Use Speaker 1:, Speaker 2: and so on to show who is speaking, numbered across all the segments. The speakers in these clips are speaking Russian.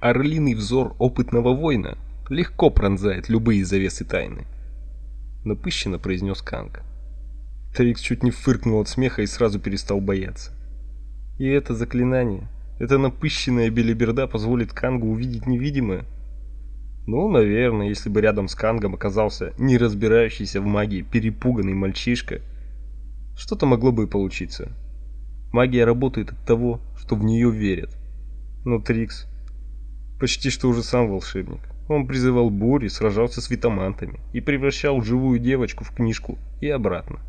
Speaker 1: Орлиный взор опытного воина легко пронзает любые завесы тайны. Напыщенно произнес Канг. Трикс чуть не фыркнул от смеха и сразу перестал бояться. И это заклинание, эта напыщенная белиберда позволит Кангу увидеть невидимое. Ну, наверное, если бы рядом с Кангом оказался не разбирающийся в магии перепуганный мальчишка, что-то могло бы и получиться. Магия работает от того, что в нее верят. Но Трикс почти что уже сам волшебник. Он призывал бури, сражался с витамантами и превращал живую девочку в книжку и обратно.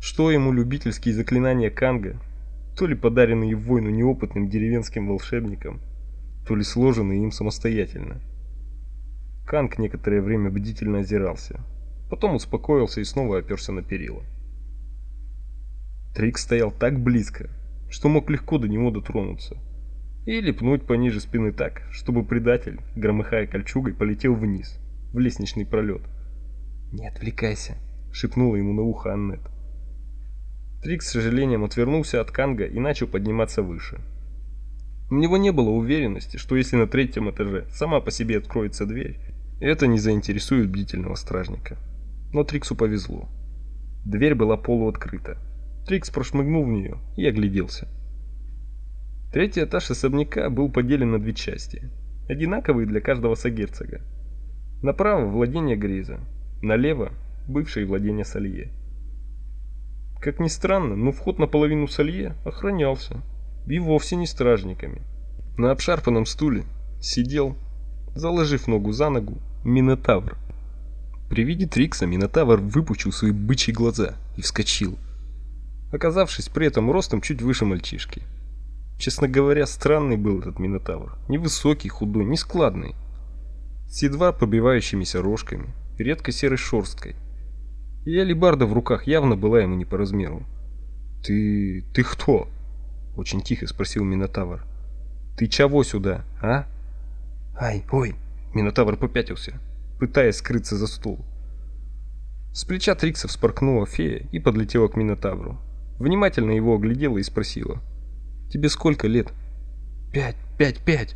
Speaker 1: Что ему любительские заклинания Канга, то ли подаренные в войну неопытным деревенским волшебникам, то ли сложенные им самостоятельно. Канг некоторое время бдительно озирался, потом успокоился и снова оперся на перила. Трик стоял так близко, что мог легко до него дотронуться, или пнуть пониже спины так, чтобы предатель, громыхая кольчугой, полетел вниз, в лестничный пролет. "Не отвлекайся", шепнула ему на ухо Аннет. Трик с сожалением отвернулся от Канга и начал подниматься выше. У него не было уверенности, что если на третьем этаже сама по себе откроется дверь, это не заинтересует бдительного стражника. Но Триксу повезло. Дверь была полуоткрыта. Трикс прошмыгнул в нее и огляделся. Третий этаж особняка был поделен на две части, одинаковые для каждого сагерцога. Направо владение Гриза, налево бывшее владение Салье. Как ни странно, но вход на половину Салье охранялся, и вовсе не стражниками. На обшарпанном стуле сидел, заложив ногу за ногу, Минотавр. При виде Трикса Минотавр выпучил свои бычьи глаза и вскочил, оказавшись при этом ростом чуть выше мальчишки. Честно говоря, странный был этот Минотавр. Невысокий, худой, нескладный, с едва пробивающимися рожками, редко серой шерсткой и алебарда в руках явно была ему не по размеру. «Ты... ты кто?» — очень тихо спросил Минотавр. «Ты чего сюда, а?» «Ай, ой!» — Минотавр попятился, пытаясь скрыться за стул. С плеча Трикса вспорхнула фея и подлетела к Минотавру. Внимательно его оглядела и спросила. «Тебе сколько лет?» «Пять, пять, пять!»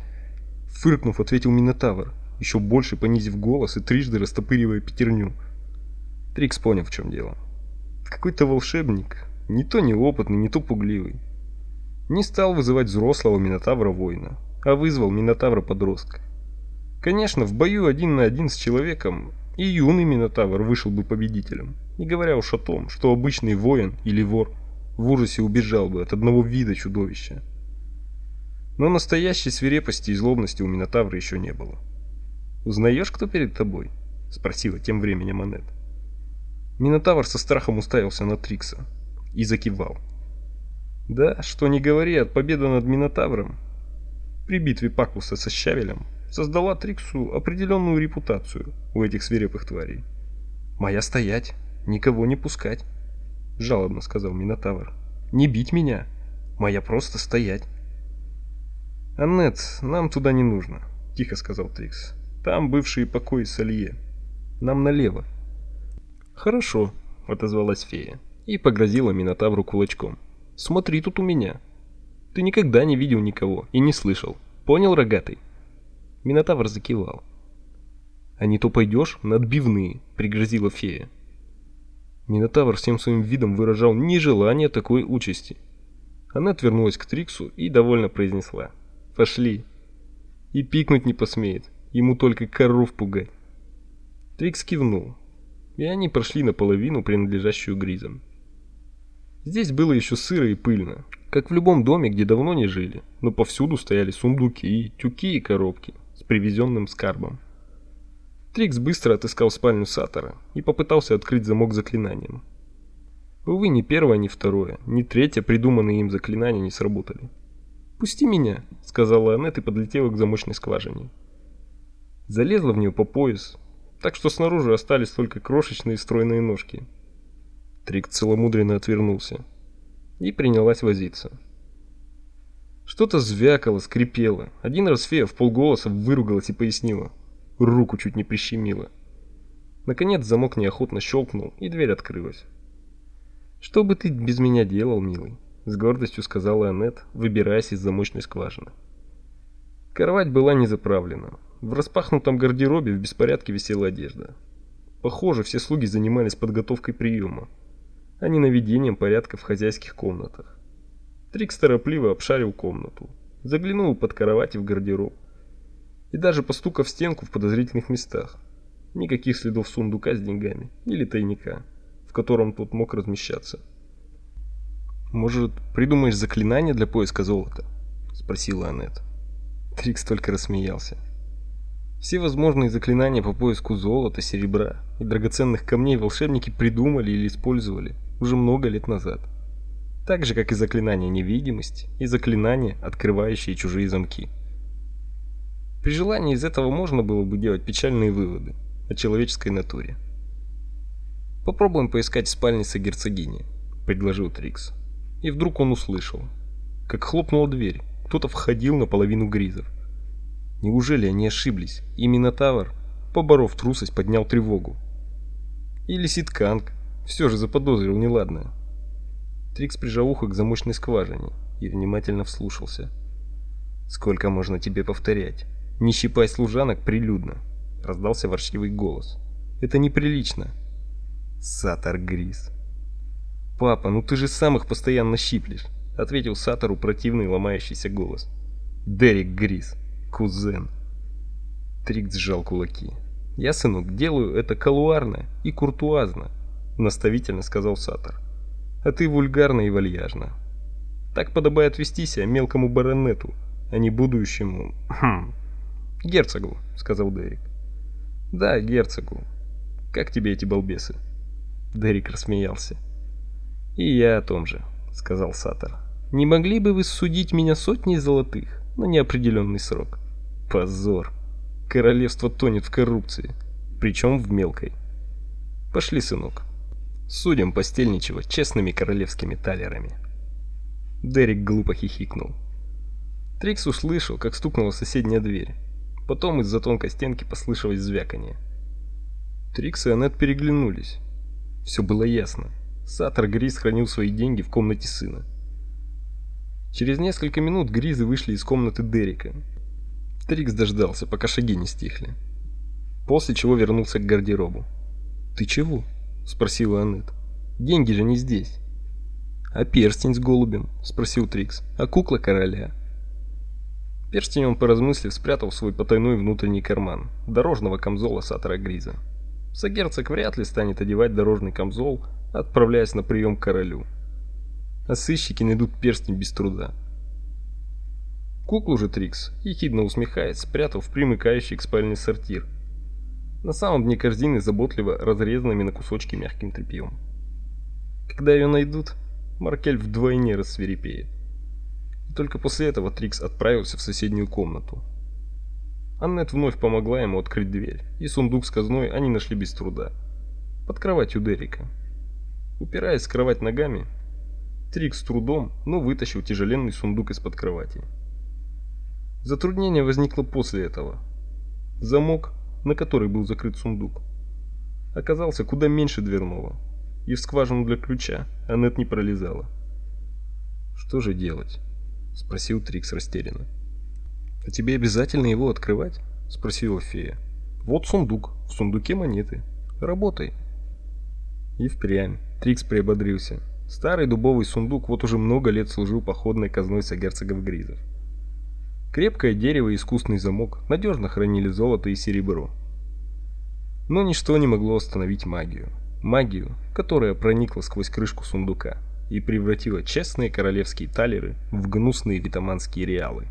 Speaker 1: Фыркнув, ответил Минотавр, еще больше понизив голос и трижды растопыривая пятерню. Трикс понял, в чем дело. Какой-то волшебник, не то неопытный, не то пугливый, не стал вызывать взрослого Минотавра-воина, а вызвал Минотавра-подростка. Конечно, в бою один на один с человеком и юный Минотавр вышел бы победителем, не говоря уж о том, что обычный воин или вор в ужасе убежал бы от одного вида чудовища. Но настоящей свирепости и злобности у Минотавра еще не было. «Узнаешь, кто перед тобой?» — спросила тем временем Аннет. Минотавр со страхом уставился на Трикса и закивал. Да, что не говори, от победы над Минотавром при битве Пакуса со Щавелем создала Триксу определенную репутацию у этих свирепых тварей. «Моя стоять, никого не пускать», — жалобно сказал Минотавр. «Не бить меня, моя просто стоять». «Аннет, нам туда не нужно», — тихо сказал Трикс. «Там бывшие покои Салье. Нам налево». Хорошо, отозвалась фея и погрозила Минотавру кулачком. Смотри тут у меня. Ты никогда не видел никого и не слышал. Понял, рогатый? Минотавр закивал. А не то пойдешь на отбивные, пригрозила фея. Минотавр всем своим видом выражал нежелание такой участи. Она отвернулась к Триксу и довольно произнесла: "Пошли". И пикнуть не посмеет. Ему только коров пугать. Трикс кивнул и они прошли наполовину принадлежащую Гризам. Здесь было еще сыро и пыльно, как в любом доме, где давно не жили, но повсюду стояли сундуки, тюки и коробки с привезенным скарбом. Трикс быстро отыскал спальню Сатора и попытался открыть замок заклинанием. Увы, ни первое, ни второе, ни третье придуманные им заклинания не сработали. «Пусти меня», — сказала Аннет и подлетела к замочной скважине. Залезла в нее по пояс, так что снаружи остались только крошечные стройные ножки. Трик целомудренно отвернулся и принялась возиться. Что-то звякало, скрипело. Один раз фея в полголоса выругалась и пояснила. Руку чуть не прищемила. Наконец замок неохотно щелкнул, и дверь открылась. «Что бы ты без меня делал, милый?» С гордостью сказала Аннет, выбираясь из замочной скважины. Кровать была не заправлена. В распахнутом гардеробе в беспорядке висела одежда. Похоже, все слуги занимались подготовкой приема, а не наведением порядка в хозяйских комнатах. Трикс торопливо обшарил комнату, заглянул под кровать и в гардероб. И даже постукав стенку в подозрительных местах. Никаких следов сундука с деньгами или тайника, в котором тот мог размещаться. Может, придумаешь заклинание для поиска золота? спросила Анет. Трикс только рассмеялся. Все возможные заклинания по поиску золота, серебра и драгоценных камней волшебники придумали или использовали уже много лет назад. Так же, как и заклинания невидимости и заклинания, открывающие чужие замки. При желании из этого можно было бы делать печальные выводы о человеческой натуре. Попробуем поискать в спальне сагерцогини, предложил Трикс. И вдруг он услышал, как хлопнула дверь. Кто-то входил наполовину гризов. Неужели они ошиблись? И Минотавр, поборов трусость, поднял тревогу. Или Ситканг все же заподозрил неладное. Трикс прижал ухо к замочной скважине и внимательно вслушался. Сколько можно тебе повторять? Не щипай служанок прилюдно раздался ворчливый голос. Это неприлично. Сатар Грис. Папа, ну ты же сам их постоянно щиплешь, ответил Сатару противный ломающийся голос. Дерек Грис, кузен. Трикс сжал кулаки. Я, сынок, делаю это калуарно и куртуазно, наставительно сказал Сатар. А ты вульгарно и вальяжно. Так подобает вести себя мелкому баронету, а не будущему хм, герцогу, сказал Дерек. Да, герцогу. Как тебе эти балбесы? Дерек рассмеялся. И я о том же, сказал Сатор. Не могли бы вы судить меня сотней золотых на неопределенный срок? Позор. Королевство тонет в коррупции, причем в мелкой. Пошли, сынок. Судим постельничего честными королевскими талерами. Дерек глупо хихикнул. Трикс услышал, как стукнула соседняя дверь. Потом из-за тонкой стенки послышалось звяканье. Трикс и Аннет переглянулись. Все было ясно. Сатор Гриз хранил свои деньги в комнате сына. Через несколько минут Гризы вышли из комнаты Дерека. Трикс дождался, пока шаги не стихли. После чего вернулся к гардеробу. "Ты чего?" спросила Аннет. "Деньги же не здесь". "А перстень с голубем?" спросил Трикс. "А кукла короля?" Перстень он, поразмыслив, спрятал в свой потайной внутренний карман дорожного камзола Сатора Гриза. Сагерцог вряд ли станет одевать дорожный камзол, отправляясь на прием к королю. А сыщики найдут перстень без труда. Куклу же Трикс, ехидно усмехаясь, спрятал в примыкающий к спальне сортир. На самом дне корзины заботливо разрезанными на кусочки мягким тряпьем. Когда ее найдут, Маркель вдвойне рассверепеет. Только после этого Трикс отправился в соседнюю комнату. Аннет вновь помогла ему открыть дверь, и сундук с казной они нашли без труда. Под кроватью Дерека. Упираясь в кровать ногами, Трикс с трудом, но вытащил тяжеленный сундук из-под кровати. Затруднение возникло после этого. Замок, на который был закрыт сундук, оказался куда меньше дверного, и в скважину для ключа Аннет не пролезала. Что же делать? Спросил Трикс растерянно. А тебе обязательно его открывать? спросила фея. Вот сундук, в сундуке монеты. Работай. И впрямь Трикс приободрился. Старый дубовый сундук вот уже много лет служил походной казной сагерцогов Гризов. Крепкое дерево и искусный замок надежно хранили золото и серебро. Но ничто не могло остановить магию. Магию, которая проникла сквозь крышку сундука и превратила честные королевские талеры в гнусные витаманские реалы,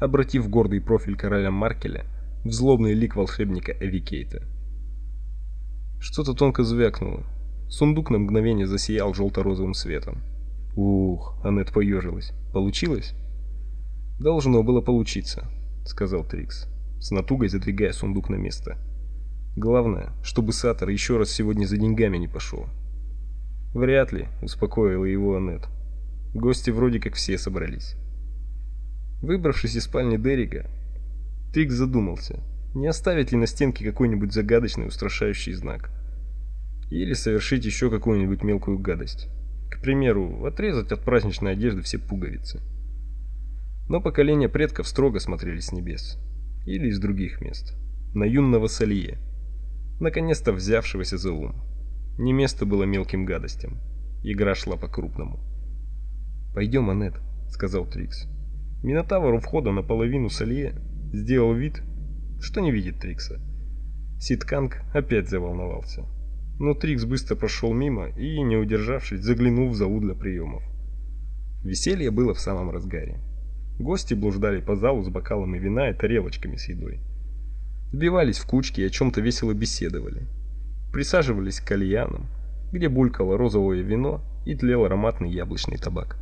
Speaker 1: обратив гордый профиль короля Маркеля в злобный лик волшебника Эвикейта. Что-то тонко звякнуло. Сундук на мгновение засиял желто-розовым светом. Ух, Аннет поежилась. Получилось? Должно было получиться, сказал Трикс, с натугой задвигая сундук на место. Главное, чтобы Сатор еще раз сегодня за деньгами не пошел. Вряд ли, успокоила его Аннет. Гости вроде как все собрались. Выбравшись из спальни Дерека, Трикс задумался, не оставить ли на стенке какой-нибудь загадочный устрашающий знак. Или совершить еще какую-нибудь мелкую гадость. К примеру, отрезать от праздничной одежды все пуговицы. Но поколения предков строго смотрели с небес или из других мест на юного Салье, наконец-то взявшегося за ум. Не место было мелким гадостям. Игра шла по-крупному. «Пойдем, Аннет», — сказал Трикс. Минотавр у входа наполовину Салье сделал вид, что не видит Трикса. Ситканг опять заволновался. Но Трикс быстро прошел мимо и, не удержавшись, заглянул в залу для приемов. Веселье было в самом разгаре. Гости блуждали по залу с бокалами вина и тарелочками с едой. Сбивались в кучки и о чем то весело беседовали. Присаживались к кальянам, где булькало розовое вино и тлел ароматный яблочный табак.